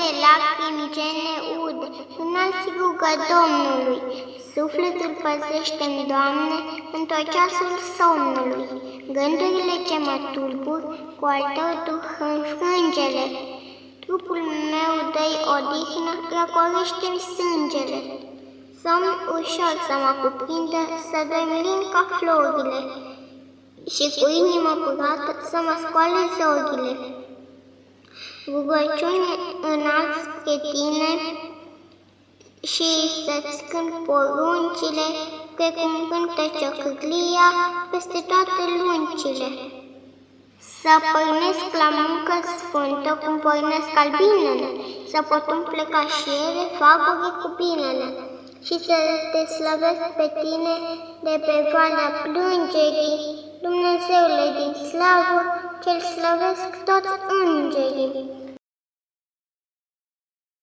de lacrimi ce ne ud, înalți rugă Domnului. Sufletul păzește-mi, Doamne, în tot ceasul somnului. Gândurile ce mă tulbur, cu al tău duh înfrângele. Trupul meu dă-i odihnă, răcorește-mi sângele. Somn ușor să mă cuprindă, să dorm lin ca florile și cu inima curată să mă scoale zorile. Rugăciuni înalt spre tine și să-ți cânt poruncile, precum cântă ciocârlia peste toate luncile. Să pornesc la muncă sfântă cum pornesc albinele, să pot umple ca și ele fagure cu binele și să te slăvesc pe tine de pe valea plângerii, Dumnezeule din slavă, cel slăvesc toți îngerii.